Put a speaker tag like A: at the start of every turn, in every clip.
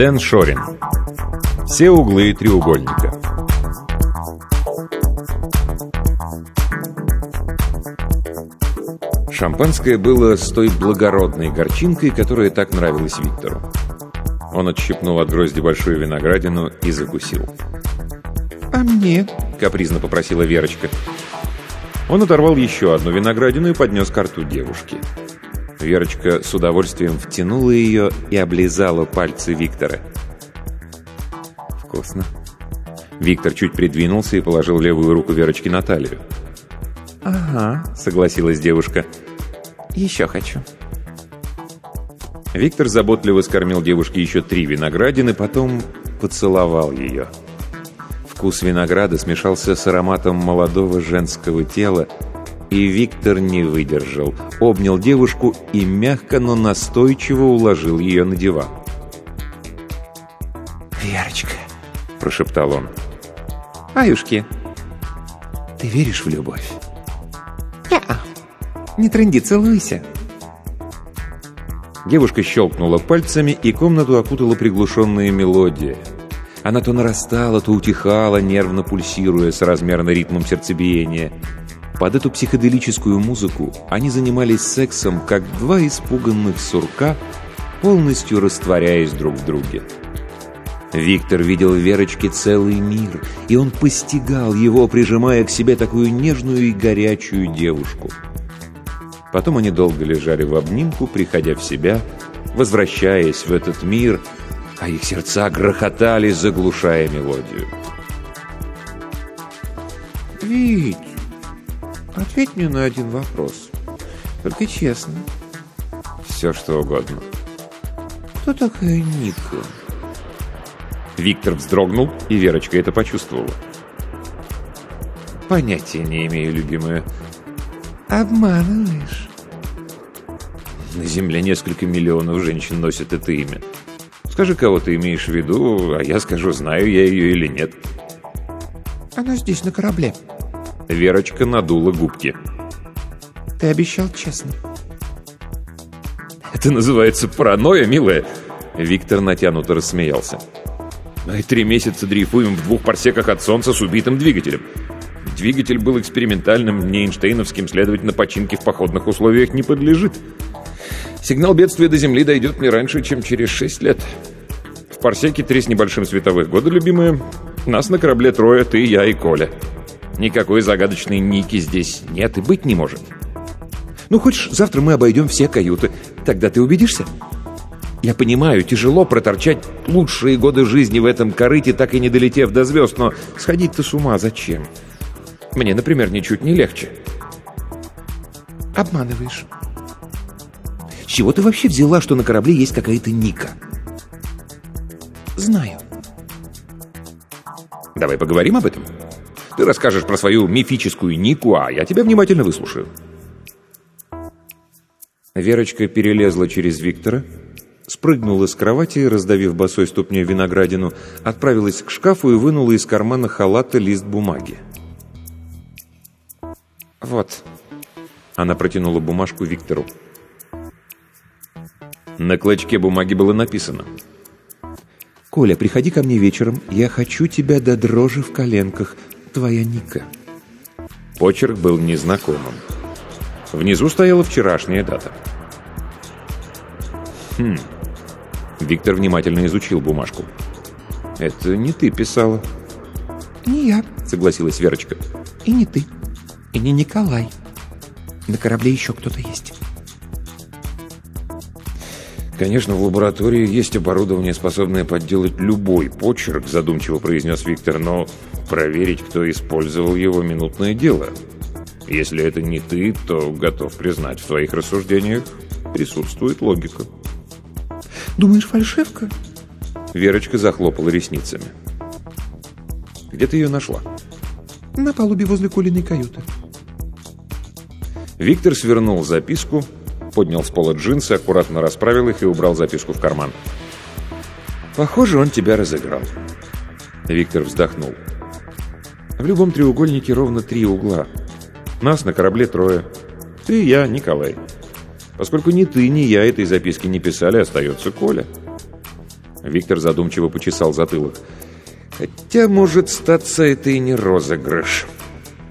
A: Дэн Шорин. Все углы треугольника. Шампанское было с той благородной горчинкой, которая так нравилась Виктору. Он отщипнул от грозди большую виноградину и закусил.
B: «А мне?»
A: — капризно попросила Верочка. Он оторвал еще одну виноградину и поднес к рту девушки. Верочка с удовольствием втянула ее и облизала пальцы Виктора. «Вкусно». Виктор чуть придвинулся и положил левую руку Верочки на талию.
B: «Ага», —
A: согласилась девушка.
B: «Еще хочу».
A: Виктор заботливо скормил девушке еще три виноградины, потом поцеловал ее. Вкус винограда смешался с ароматом молодого женского тела, и Виктор не выдержал. Обнял девушку и мягко, но настойчиво уложил ее на диван.
B: «Верочка», —
A: прошептал он.
B: «Аюшки, ты веришь в любовь?» «Не-а. Не тренди, целуйся».
A: Девушка щелкнула пальцами, и комнату окутала приглушенная мелодия. Она то нарастала, то утихала, нервно пульсируя с размерно ритмом сердцебиения. Под эту психоделическую музыку они занимались сексом, как два испуганных сурка, полностью растворяясь друг в друге. Виктор видел в Верочке целый мир, и он постигал его, прижимая к себе такую нежную и горячую девушку. Потом они долго лежали в обнимку, приходя в себя, возвращаясь в этот мир, а их сердца грохотали, заглушая мелодию.
B: «Вить, Ответь мне на один вопрос. Только честно.
A: Все, что угодно.
B: Кто такая Ника?
A: Виктор вздрогнул, и Верочка это почувствовала.
B: Понятия не имею, любимая. Обманываешь.
A: На Земле несколько миллионов женщин носят это имя. Скажи, кого ты имеешь в виду, а я скажу, знаю я ее или нет.
B: Она здесь, на корабле.
A: Верочка надула губки.
B: «Ты обещал честно».
A: «Это называется паранойя, милая!» Виктор натянуто рассмеялся. «Мы три месяца дрейфуем в двух парсеках от Солнца с убитым двигателем. Двигатель был экспериментальным, не Эйнштейновским, следовательно, починке в походных условиях не подлежит. Сигнал бедствия до Земли дойдет не раньше, чем через шесть лет. В парсеке три с небольшим световых года, любимые. Нас на корабле трое, ты, я и Коля». Никакой загадочной Ники здесь нет и быть не может. Ну, хочешь, завтра мы обойдем все каюты. Тогда ты убедишься? Я понимаю, тяжело проторчать лучшие годы жизни в этом корыте, так и не долетев до звезд, но сходить-то с ума зачем? Мне, например, ничуть не легче.
B: Обманываешь.
A: С чего ты вообще взяла, что на корабле есть какая-то Ника?
B: Знаю.
A: Давай поговорим об этом. Ты расскажешь про свою мифическую Нику, а я тебя внимательно выслушаю. Верочка перелезла через Виктора, спрыгнула с кровати, раздавив босой ступней виноградину, отправилась к шкафу и вынула из кармана халата лист бумаги.
B: «Вот».
A: Она протянула бумажку Виктору. На клочке бумаги было написано
B: «Коля, приходи ко мне вечером. Я хочу тебя до дрожи в коленках. Твоя Ника».
A: Почерк был незнакомым. Внизу стояла вчерашняя дата. Хм. Виктор внимательно изучил бумажку. «Это не ты писала».
B: «Не я», —
A: согласилась Верочка.
B: «И не ты. И не Николай. На корабле еще кто-то есть».
A: «Конечно, в лаборатории есть оборудование, способное подделать любой почерк», задумчиво произнес Виктор, «но проверить, кто использовал его, минутное дело. Если это не ты, то готов признать, в твоих рассуждениях присутствует логика».
B: «Думаешь, фальшивка?»
A: Верочка захлопала ресницами. «Где ты ее нашла?»
B: «На палубе возле Колиной каюты».
A: Виктор свернул записку, поднял с пола джинсы, аккуратно расправил их и убрал записку в карман. «Похоже, он тебя разыграл». Виктор вздохнул. «В любом треугольнике ровно три угла. Нас на корабле трое. Ты, я, Николай. Поскольку ни ты, ни я этой записки не писали, остается Коля». Виктор задумчиво почесал затылок. «Хотя, может, статься это и не розыгрыш.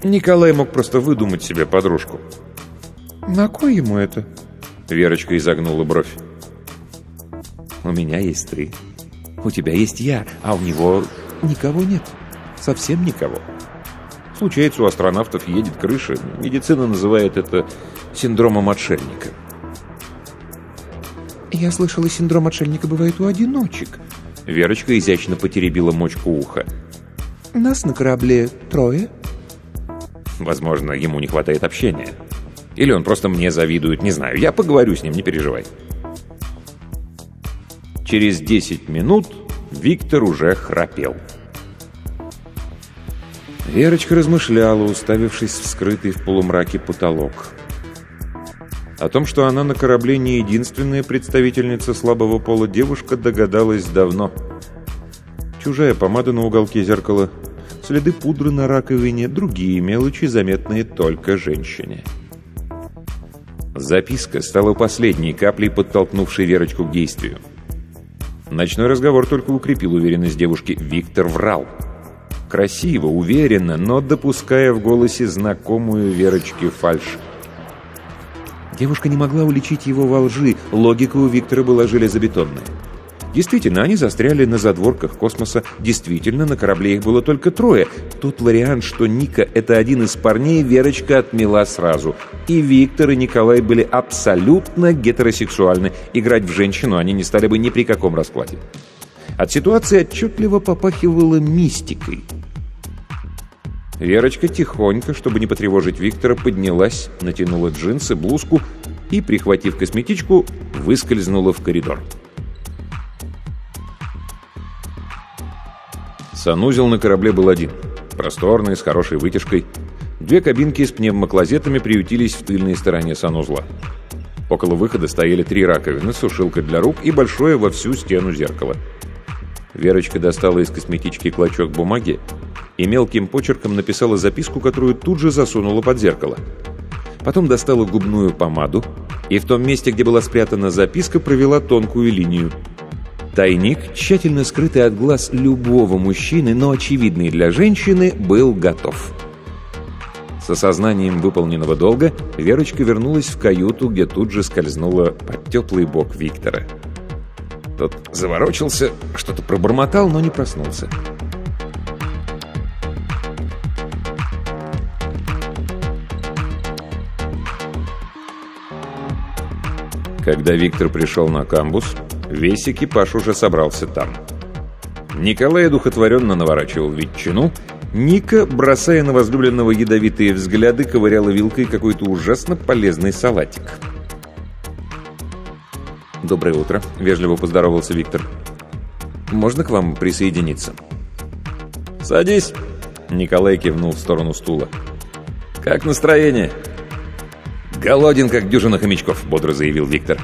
A: Николай мог просто выдумать себе подружку».
B: «На кой ему это?»
A: Верочка изогнула бровь.
B: «У меня есть ты. У тебя есть я, а у него никого нет. Совсем никого».
A: Случается, у астронавтов едет крыша. Медицина называет это синдромом отшельника.
B: «Я слышала, синдром отшельника бывает у одиночек».
A: Верочка изящно потеребила мочку уха.
B: «Нас на корабле трое».
A: Возможно, ему не хватает общения. Или он просто мне завидует, не знаю. Я поговорю с ним, не переживай. Через 10 минут Виктор уже храпел. Верочка размышляла, уставившись в скрытый в полумраке потолок. О том, что она на корабле не единственная представительница слабого пола, девушка догадалась давно. Чужая помада на уголке зеркала, следы пудры на раковине, другие мелочи, заметные только женщине. Записка стала последней каплей, подтолкнувшей Верочку к действию. Ночной разговор только укрепил уверенность девушки. Виктор врал. Красиво, уверенно, но допуская в голосе знакомую Верочке фальшь. Девушка не могла уличить его во лжи, логика у Виктора была железобетонная. Действительно, они застряли на задворках космоса. Действительно, на корабле их было только трое. Тот вариант, что Ника — это один из парней, Верочка отмела сразу. И Виктор, и Николай были абсолютно гетеросексуальны. Играть в женщину они не стали бы ни при каком раскладе. От ситуации отчетливо попахивало мистикой. Верочка тихонько, чтобы не потревожить Виктора, поднялась, натянула джинсы, блузку и, прихватив косметичку, выскользнула в коридор. Санузел на корабле был один. Просторный, с хорошей вытяжкой. Две кабинки с пневмоклозетами приютились в тыльной стороне санузла. Около выхода стояли три раковины, сушилка для рук и большое во всю стену зеркало. Верочка достала из косметички клочок бумаги и мелким почерком написала записку, которую тут же засунула под зеркало. Потом достала губную помаду и в том месте, где была спрятана записка, провела тонкую линию – Тайник, тщательно скрытый от глаз любого мужчины, но очевидный для женщины, был готов. С осознанием выполненного долга Верочка вернулась в каюту, где тут же скользнула под теплый бок Виктора. Тот заворочился, что-то пробормотал, но не проснулся. Когда Виктор пришел на камбус, Весь экипаж уже собрался там. Николай одухотворенно наворачивал ветчину, Ника, бросая на возлюбленного ядовитые взгляды, ковыряла вилкой какой-то ужасно полезный салатик. «Доброе утро», — вежливо поздоровался Виктор. «Можно к вам присоединиться?» «Садись», — Николай кивнул в сторону стула. «Как настроение?» «Голоден, как дюжина хомячков», — бодро заявил Виктор.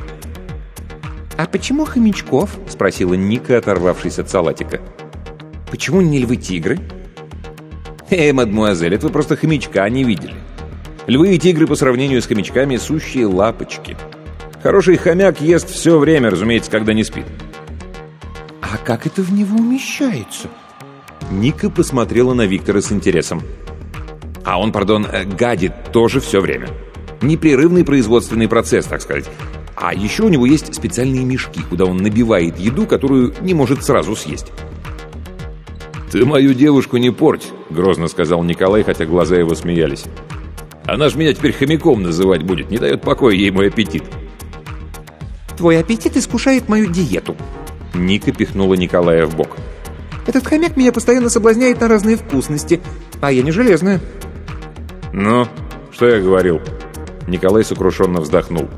B: «А почему хомячков?» — спросила Ника, оторвавшись от салатика. «Почему не львы-тигры?»
A: «Эй, мадмуазель, это вы просто хомячка не видели. Львы и тигры по сравнению с хомячками — сущие лапочки. Хороший хомяк ест все время, разумеется, когда не спит.
B: «А как это в него умещается?»
A: Ника посмотрела на Виктора с интересом. А он, пардон, э, гадит тоже все время. Непрерывный производственный процесс, так сказать. А еще у него есть специальные мешки, куда он набивает еду, которую не может сразу съесть. «Ты мою девушку не порть», — грозно сказал Николай, хотя глаза его смеялись. «Она ж меня теперь хомяком называть будет, не дает покоя ей мой аппетит».
B: «Твой аппетит искушает мою диету».
A: Ника пихнула Николая в бок.
B: «Этот хомяк меня постоянно соблазняет на разные вкусности, а я не железная».
A: «Ну, что я говорил?» Николай сокрушенно вздохнул.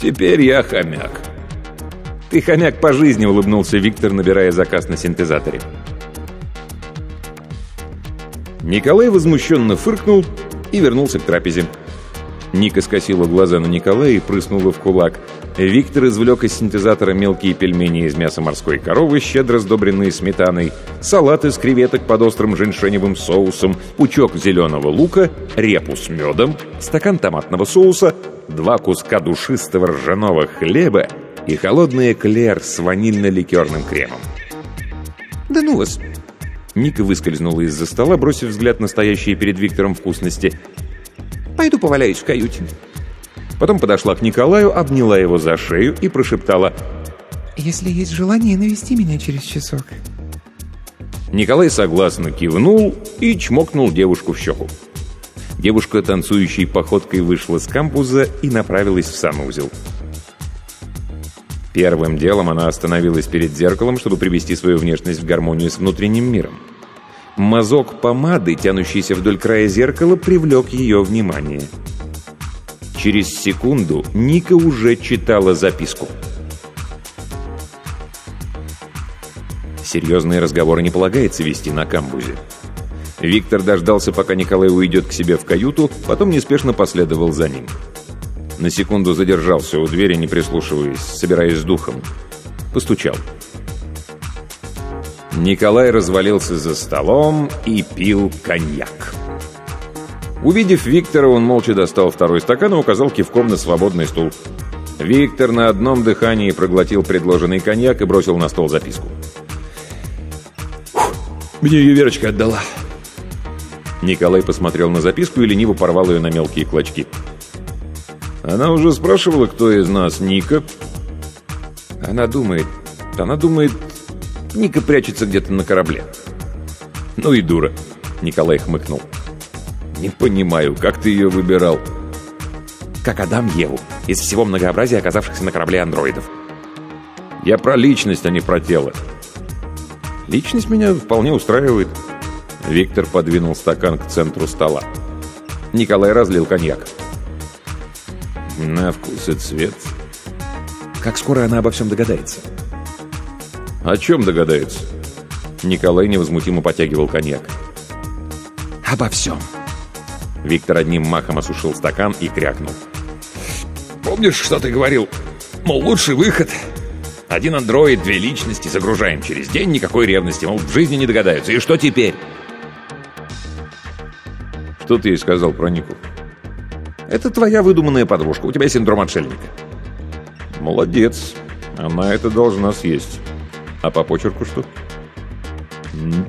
A: «Теперь я хомяк». «Ты хомяк по жизни», — улыбнулся Виктор, набирая заказ на синтезаторе. Николай возмущенно фыркнул и вернулся к трапезе. Ника скосила глаза на Николая и прыснула в кулак. Виктор извлек из синтезатора мелкие пельмени из мяса морской коровы, щедро сдобренные сметаной, салат из креветок под острым женьшеневым соусом, пучок зеленого лука, репу с медом, стакан томатного соуса, два куска душистого ржаного хлеба и холодный эклер с ванильно-ликерным кремом.
B: «Да ну вас!»
A: Ника выскользнула из-за стола, бросив взгляд на стоящие перед Виктором вкусности –
B: Пойду поваляюсь в каюте».
A: Потом подошла к Николаю, обняла его за шею и прошептала
B: «Если есть желание, навести меня через часок».
A: Николай согласно кивнул и чмокнул девушку в щеку. Девушка танцующей походкой вышла с кампуса и направилась в санузел. Первым делом она остановилась перед зеркалом, чтобы привести свою внешность в гармонию с внутренним миром. Мазок помады, тянущийся вдоль края зеркала, привлек ее внимание. Через секунду Ника уже читала записку. Серьезные разговоры не полагается вести на камбузе. Виктор дождался, пока Николай уйдет к себе в каюту, потом неспешно последовал за ним. На секунду задержался у двери, не прислушиваясь, собираясь с духом. Постучал. Николай развалился за столом и пил коньяк. Увидев Виктора, он молча достал второй стакан и указал кивком на свободный стул. Виктор на одном дыхании проглотил предложенный коньяк и бросил на стол записку. «Мне ее Верочка отдала». Николай посмотрел на записку и лениво порвал ее на мелкие клочки. «Она уже спрашивала, кто из нас Ника?» «Она думает... Она думает, Ника прячется где-то на корабле». «Ну и дура», — Николай хмыкнул. «Не понимаю, как ты ее выбирал?»
B: «Как Адам Еву, из всего многообразия оказавшихся на корабле андроидов».
A: «Я про личность, а не про тело». «Личность меня вполне устраивает». Виктор подвинул стакан к центру стола. Николай разлил коньяк. «На вкус и цвет».
B: «Как скоро она обо всем догадается?»
A: «О чем догадается?» Николай невозмутимо потягивал коньяк.
B: «Обо всем!»
A: Виктор одним махом осушил стакан и крякнул.
B: «Помнишь, что ты говорил? Мол, лучший выход. Один андроид, две личности, загружаем через день, никакой ревности, мол, в жизни не догадаются. И что теперь?»
A: «Что ты ей сказал про Нику?»
B: «Это твоя выдуманная подружка, у тебя синдром отшельника».
A: «Молодец, она это должна съесть». А по почерку что?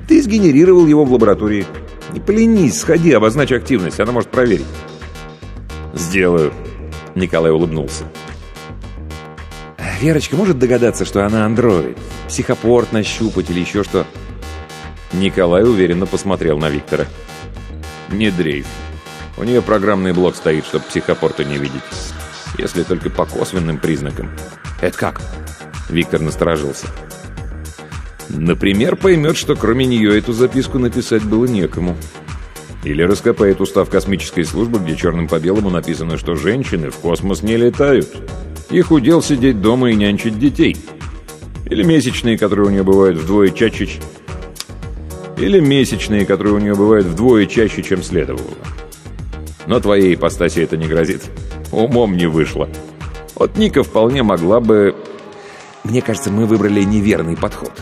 B: Ты сгенерировал его в лаборатории. Не поленись, сходи, обозначь активность, она может проверить.
A: Сделаю. Николай улыбнулся.
B: Верочка может догадаться, что она андроид? Психопорт нащупать или еще что?
A: Николай уверенно посмотрел на Виктора. Не дрейф. У нее программный блок стоит, чтобы психопорта не видеть. Если только по косвенным признакам.
B: Это как?
A: Виктор насторожился. Например, поймет, что кроме нее эту записку написать было некому. Или раскопает устав космической службы, где черным по белому написано, что женщины в космос не летают. Их удел сидеть дома и нянчить детей. Или месячные, которые у нее бывают вдвое чаще... Или месячные, которые у нее бывают вдвое чаще, чем следовало. Но твоей ипостаси это не грозит. Умом не вышло. Вот Ника вполне могла бы...
B: Мне кажется, мы выбрали неверный подход.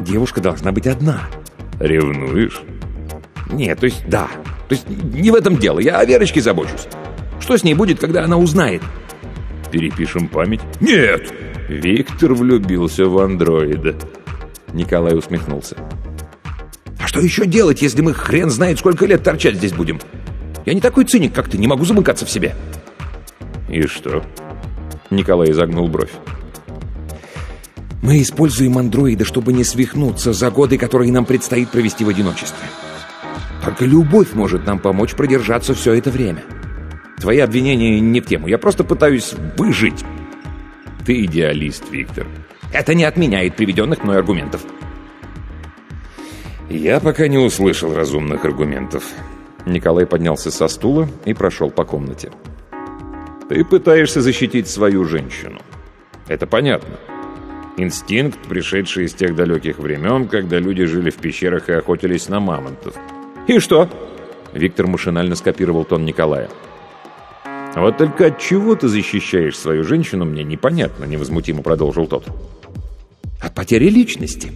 B: Девушка должна быть одна.
A: Ревнуешь?
B: Нет, то есть да. То есть не в этом дело. Я о Верочке забочусь. Что с ней будет, когда она узнает?
A: перепишем память?»
B: «Нет!»
A: Виктор влюбился в андроида. Николай усмехнулся.
B: «А что еще делать, если мы хрен знает сколько лет торчать здесь будем? Я не такой циник, как ты, не могу замыкаться в себе».
A: «И что?» Николай изогнул бровь.
B: «Мы используем андроида, чтобы не свихнуться за годы, которые нам предстоит провести в одиночестве. Только любовь может нам помочь продержаться все это время. Твои обвинения не в тему, я просто пытаюсь выжить».
A: «Ты идеалист, Виктор».
B: «Это не отменяет приведенных мной аргументов».
A: «Я пока не услышал разумных аргументов». Николай поднялся со стула и прошел по комнате. «Ты пытаешься защитить свою женщину. Это понятно. Инстинкт, пришедший из тех далеких времен, когда люди жили в пещерах и охотились на мамонтов.
B: «И что?»
A: Виктор машинально скопировал тон Николая. «Вот только от чего ты защищаешь свою женщину, мне непонятно», — невозмутимо продолжил тот.
B: «От потери личности.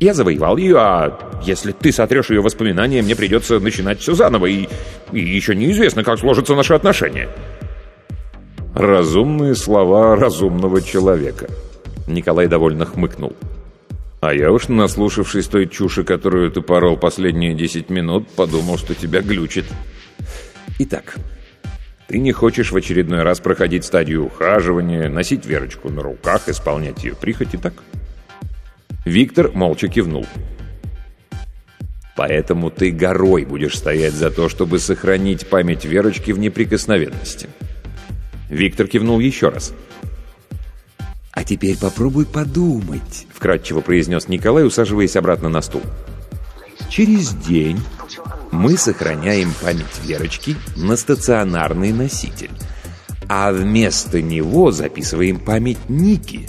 B: Я завоевал ее, а если ты сотрешь ее воспоминания, мне придется начинать все заново, и, и еще неизвестно, как сложатся наши отношения».
A: «Разумные слова разумного человека», — Николай довольно хмыкнул. «А я уж, наслушавшись той чуши, которую ты порол последние десять минут, подумал, что тебя глючит. Итак, ты не хочешь в очередной раз проходить стадию ухаживания, носить Верочку на руках, исполнять ее прихоти, так?» Виктор молча кивнул. «Поэтому ты горой будешь стоять за то, чтобы сохранить память Верочки в неприкосновенности». Виктор кивнул еще раз.
B: «А теперь попробуй подумать», —
A: вкратчиво произнес Николай, усаживаясь обратно на стул.
B: «Через день мы сохраняем память Верочки на стационарный носитель, а вместо него записываем память Ники».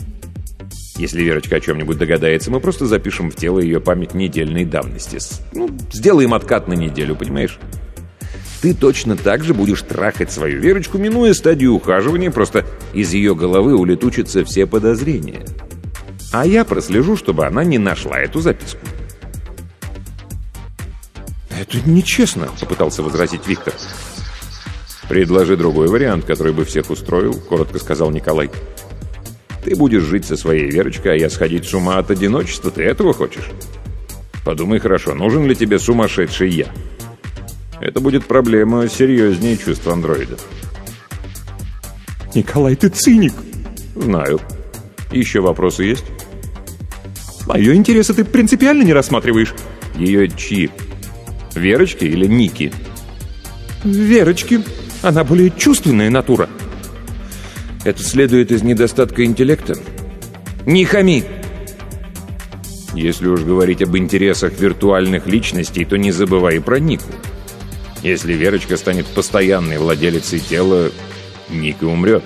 A: Если Верочка о чем-нибудь догадается, мы просто запишем в тело ее память недельной давности. Ну, сделаем откат на неделю, понимаешь? Ты точно так же будешь трахать свою Верочку, минуя стадию ухаживания, просто из ее головы улетучатся все подозрения. А я прослежу, чтобы она не нашла эту записку.
B: «Это нечестно», — попытался возразить Виктор.
A: «Предложи другой вариант, который бы всех устроил», — коротко сказал Николай. «Ты будешь жить со своей Верочкой, а я сходить с ума от одиночества. Ты этого хочешь? Подумай хорошо, нужен ли тебе сумасшедший я?» Это будет проблема серьезнее чувств андроида.
B: «Николай, ты циник!»
A: «Знаю. Еще вопросы есть?»
B: «Мое интересы ты принципиально не рассматриваешь?»
A: «Ее чьи? Верочки или Ники?»
B: «Верочки. Она более чувственная натура».
A: «Это следует из недостатка интеллекта?»
B: «Не хами!»
A: «Если уж говорить об интересах виртуальных личностей, то не забывай про Нику. Если Верочка станет постоянной владелицей тела, Ника умрет.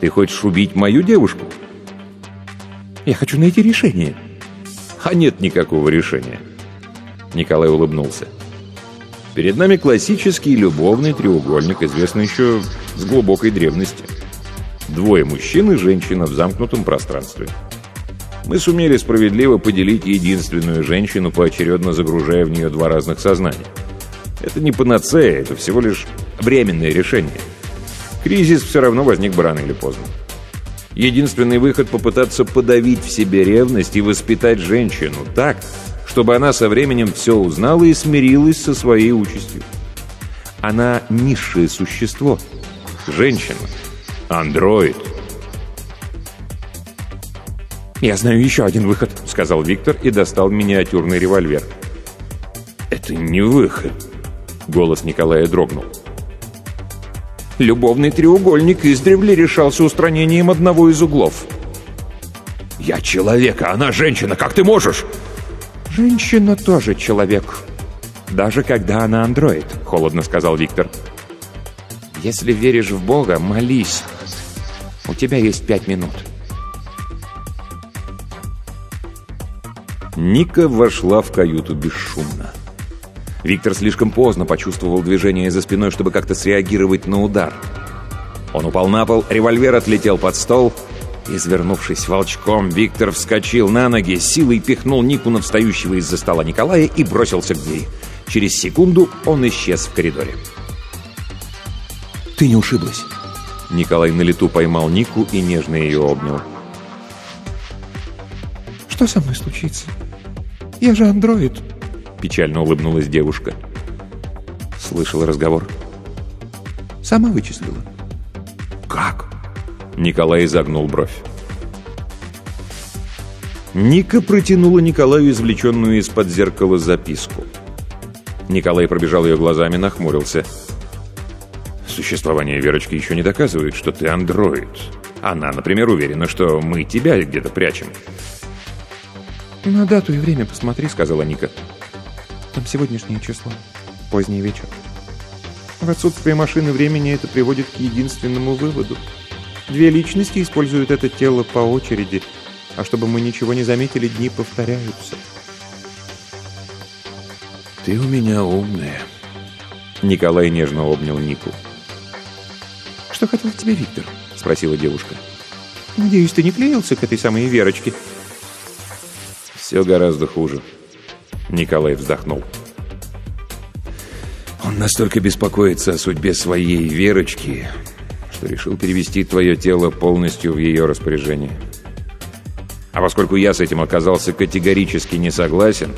A: Ты хочешь убить мою девушку?
B: Я хочу найти решение.
A: А нет никакого решения. Николай улыбнулся. Перед нами классический любовный треугольник, известный еще с глубокой древности. Двое мужчин и женщина в замкнутом пространстве. Мы сумели справедливо поделить единственную женщину, поочередно загружая в нее два разных сознания. Это не панацея, это всего лишь временное решение. Кризис все равно возник бы рано или поздно. Единственный выход — попытаться подавить в себе ревность и воспитать женщину так, чтобы она со временем все узнала и смирилась со своей участью. Она низшее существо. Женщина. Андроид.
B: «Я знаю еще один выход», — сказал Виктор и достал миниатюрный револьвер.
A: «Это не выход», Голос Николая дрогнул.
B: Любовный треугольник издревле решался устранением одного из углов.
A: «Я человек, а она женщина, как ты можешь?»
B: «Женщина тоже человек, даже когда она андроид», — холодно сказал Виктор. «Если веришь в Бога, молись. У тебя есть пять минут».
A: Ника вошла в каюту бесшумно. Виктор слишком поздно почувствовал движение за спиной, чтобы как-то среагировать на удар. Он упал на пол, револьвер отлетел под стол. Извернувшись волчком, Виктор вскочил на ноги, силой пихнул Нику на встающего из-за стола Николая и бросился к двери. Через секунду он исчез в коридоре.
B: «Ты не ушиблась?» Николай на лету поймал Нику и нежно ее обнял.
C: «Что со мной случится? Я же андроид!»
B: Печально улыбнулась девушка. Слышала разговор.
C: «Сама вычислила».
B: «Как?» Николай изогнул бровь. Ника протянула Николаю извлеченную из-под зеркала записку. Николай пробежал ее глазами, нахмурился. «Существование Верочки еще не доказывает, что ты андроид. Она, например, уверена, что мы тебя где-то прячем».
C: «На дату и время посмотри», — сказала Ника. «Там сегодняшнее число. Поздний вечер. В отсутствие машины времени это приводит к единственному выводу. Две личности используют это тело по очереди, а чтобы мы ничего не заметили, дни повторяются».
B: «Ты у меня умная». Николай нежно обнял Нику.
C: «Что хотел от тебя Виктор?» — спросила девушка. «Надеюсь, ты не клеился к этой самой Верочке?»
B: «Все гораздо хуже». Николай вздохнул. «Он настолько беспокоится о судьбе своей Верочки, что решил перевести твое тело полностью в ее распоряжение. А поскольку я с этим оказался категорически не согласен,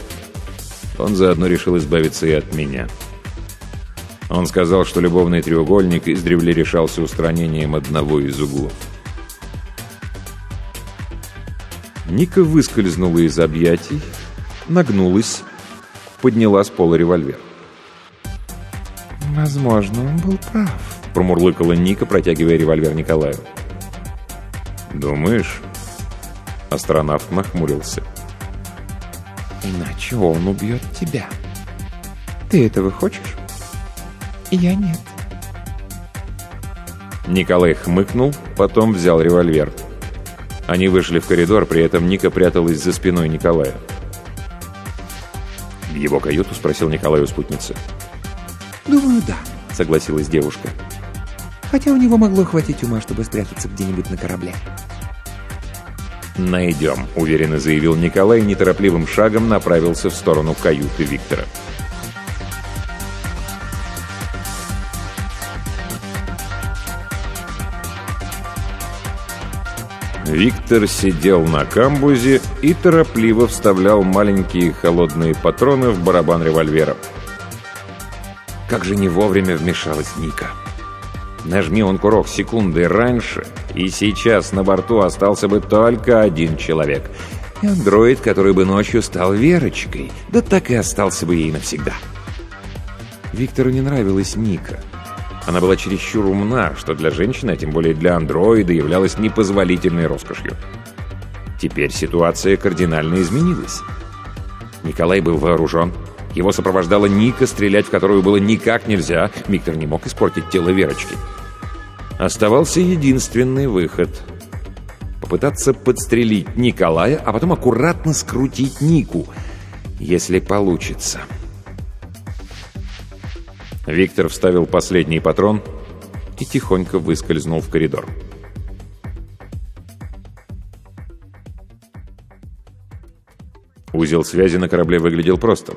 B: он заодно решил избавиться и от меня». Он сказал, что любовный треугольник издревле решался устранением одного из углов. Ника выскользнула из объятий, нагнулась, подняла с пола револьвер.
C: «Возможно, он был прав», —
B: промурлыкала Ника, протягивая револьвер Николаю. «Думаешь?» Астронавт нахмурился.
C: «Иначе он убьет тебя. Ты этого хочешь?» «Я нет».
B: Николай хмыкнул, потом взял револьвер. Они вышли в коридор, при этом Ника пряталась за спиной Николая. «В его каюту?» — спросил Николай у спутницы.
C: «Думаю, да», —
B: согласилась девушка.
C: «Хотя у него могло хватить ума, чтобы спрятаться где-нибудь на корабле».
B: «Найдем», — уверенно заявил Николай и неторопливым шагом направился в сторону каюты Виктора. Виктор сидел на камбузе и торопливо вставлял маленькие холодные патроны в барабан револьвера. Как же не вовремя вмешалась Ника. Нажми он курок секунды раньше, и сейчас на борту остался бы только один человек. И андроид, который бы ночью стал Верочкой, да так и остался бы ей навсегда. Виктору не нравилась Ника. Она была чересчур умна, что для женщины, а тем более для андроида, являлась непозволительной роскошью. Теперь ситуация кардинально изменилась. Николай был вооружен. Его сопровождала Ника, стрелять в которую было никак нельзя. Виктор не мог испортить тело Верочки. Оставался единственный выход. Попытаться подстрелить Николая, а потом аккуратно скрутить Нику. Если получится. Виктор вставил последний патрон и тихонько выскользнул в коридор. Узел связи на корабле выглядел просто.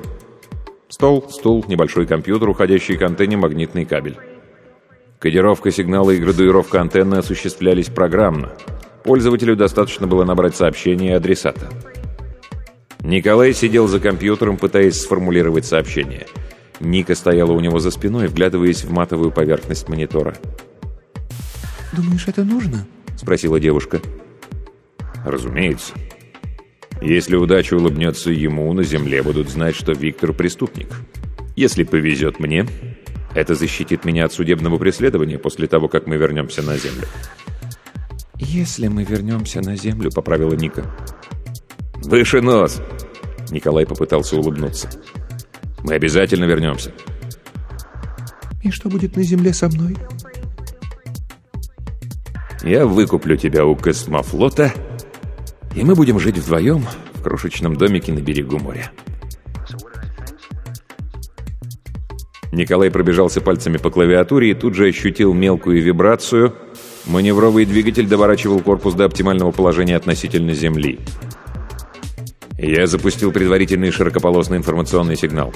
B: Стол, стул, небольшой компьютер, уходящий к антенне, магнитный кабель. Кодировка сигнала и градуировка антенны осуществлялись программно. Пользователю достаточно было набрать сообщение адресата. Николай сидел за компьютером, пытаясь сформулировать сообщение – Ника стояла у него за спиной, вглядываясь в матовую поверхность монитора.
C: «Думаешь, это нужно?»
B: — спросила девушка. «Разумеется. Если удача улыбнется ему, на земле будут знать, что Виктор преступник. Если повезет мне, это защитит меня от судебного преследования после того, как мы вернемся на землю».
C: «Если мы вернемся на землю», — поправила Ника.
B: «Выше нос!» Николай попытался улыбнуться. Мы обязательно вернемся.
C: И что будет на земле со мной?
B: Я выкуплю тебя у космофлота, и мы будем жить вдвоем в крошечном домике на берегу моря. Николай пробежался пальцами по клавиатуре и тут же ощутил мелкую вибрацию. Маневровый двигатель доворачивал корпус до оптимального положения относительно Земли. Я запустил предварительный широкополосный информационный сигнал.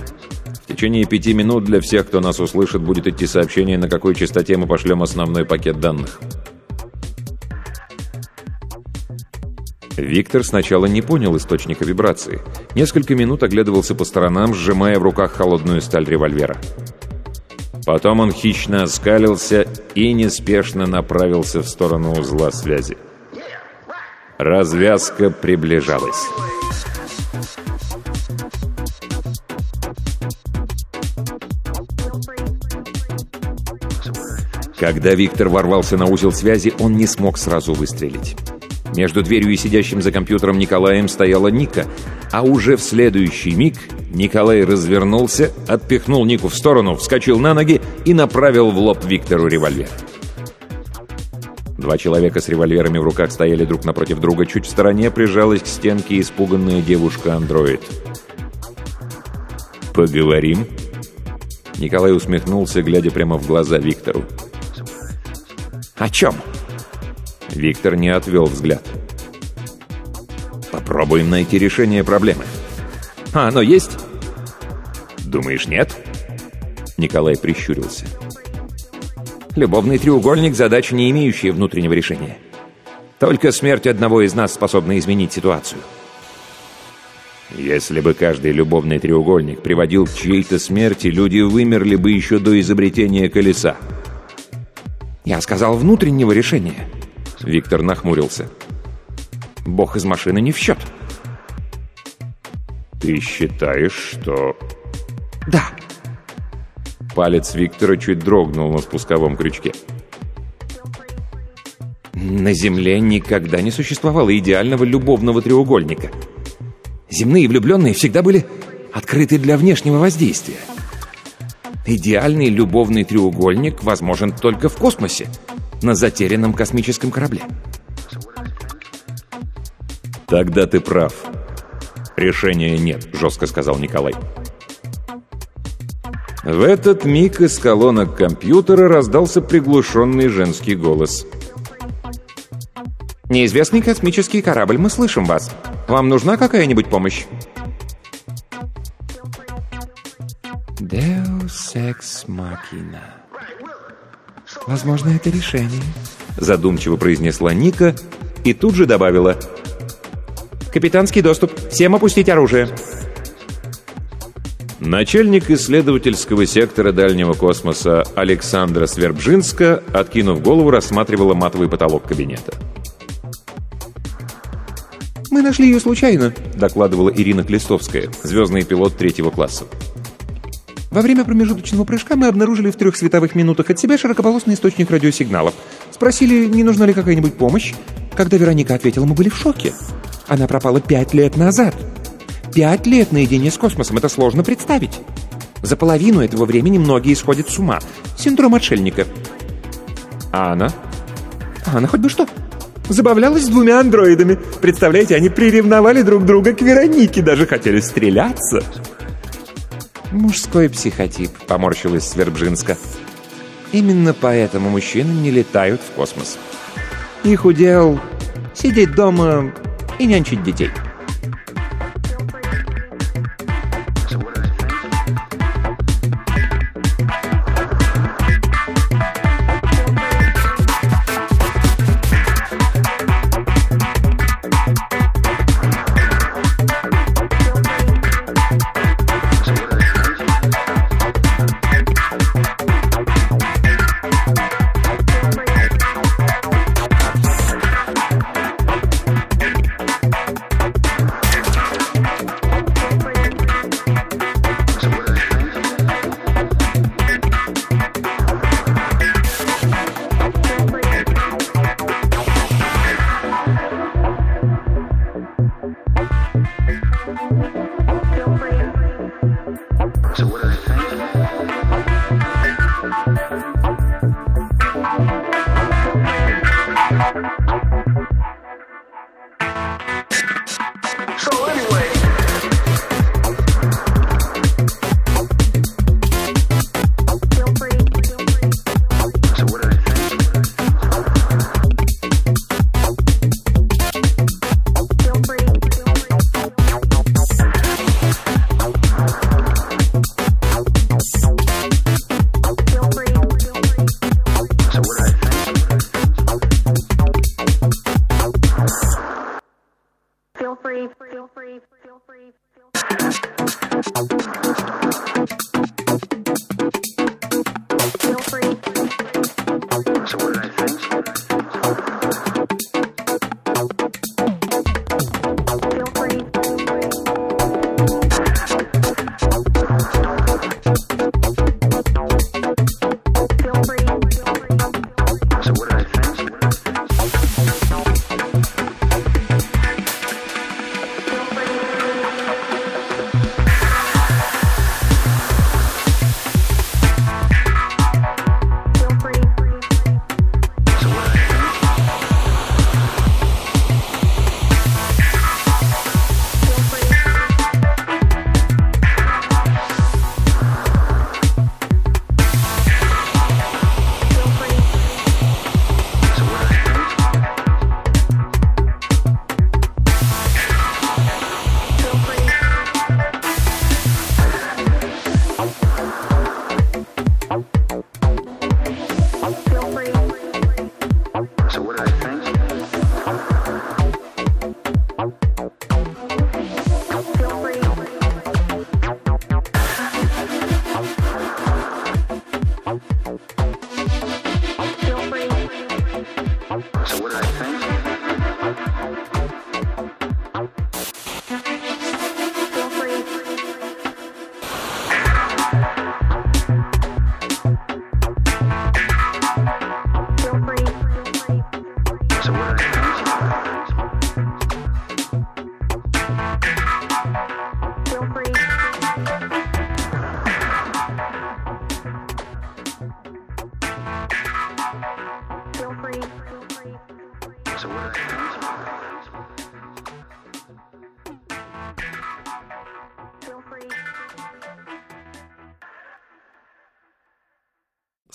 B: В
A: течение пяти минут для всех, кто нас услышит, будет идти сообщение, на какой частоте мы пошлем основной пакет данных. Виктор сначала не понял источника вибрации. Несколько минут оглядывался по сторонам, сжимая в руках холодную сталь револьвера. Потом он хищно оскалился и неспешно направился в сторону узла связи. Развязка приближалась. Когда Виктор ворвался на узел связи, он не смог сразу выстрелить. Между дверью и сидящим за компьютером Николаем стояла Ника, а уже в следующий миг Николай развернулся, отпихнул Нику в сторону, вскочил на ноги и направил в лоб Виктору револьвер. Два человека с револьверами в руках стояли друг напротив друга. Чуть в стороне прижалась к стенке испуганная девушка-андроид. «Поговорим?» Николай усмехнулся, глядя прямо в глаза Виктору.
B: «О чем?»
A: Виктор не отвел взгляд. «Попробуем найти решение проблемы».
B: «А оно есть?»
A: «Думаешь, нет?» Николай прищурился.
B: «Любовный треугольник — задача, не имеющая внутреннего решения. Только смерть одного из нас способна изменить ситуацию».
A: Если бы каждый любовный треугольник приводил к чьей-то смерти, люди вымерли бы еще до изобретения колеса.
B: «Я сказал внутреннего решения».
A: Виктор нахмурился.
B: «Бог из машины не в счет».
A: «Ты считаешь, что...»
B: «Да».
A: Палец Виктора чуть дрогнул на спусковом крючке.
B: На Земле никогда не существовало идеального любовного треугольника. Земные влюбленные всегда были открыты для внешнего воздействия. Идеальный любовный треугольник возможен только в космосе, на затерянном космическом корабле.
A: «Тогда ты прав. Решения нет», — жестко сказал Николай. В этот миг из колонок компьютера раздался приглушенный женский голос.
B: «Неизвестный космический корабль, мы слышим вас. Вам нужна какая-нибудь помощь?» «Deus ex machina». «Возможно, это решение», — задумчиво произнесла Ника и тут же добавила. «Капитанский доступ. Всем опустить оружие».
A: Начальник исследовательского сектора дальнего космоса Александра Свербжинска, откинув голову, рассматривала матовый потолок кабинета.
C: «Мы нашли ее случайно», —
A: докладывала Ирина Клестовская, звездный пилот третьего класса.
C: Во время промежуточного прыжка мы обнаружили в трех световых минутах от себя широкополосный источник радиосигналов. Спросили, не нужна ли какая-нибудь помощь. Когда Вероника ответила, мы были в шоке. Она пропала пять лет назад. Пять лет наедине с космосом. Это сложно представить. За половину этого времени многие сходят с ума. Синдром отшельника.
A: А она?
C: А она хоть бы что. Забавлялась с двумя андроидами. Представляете, они приревновали друг друга к Веронике, даже хотели стреляться.
B: «Мужской психотип», — поморщилась Свербжинска. «Именно поэтому мужчины не летают в космос. Их удел — сидеть дома и нянчить детей».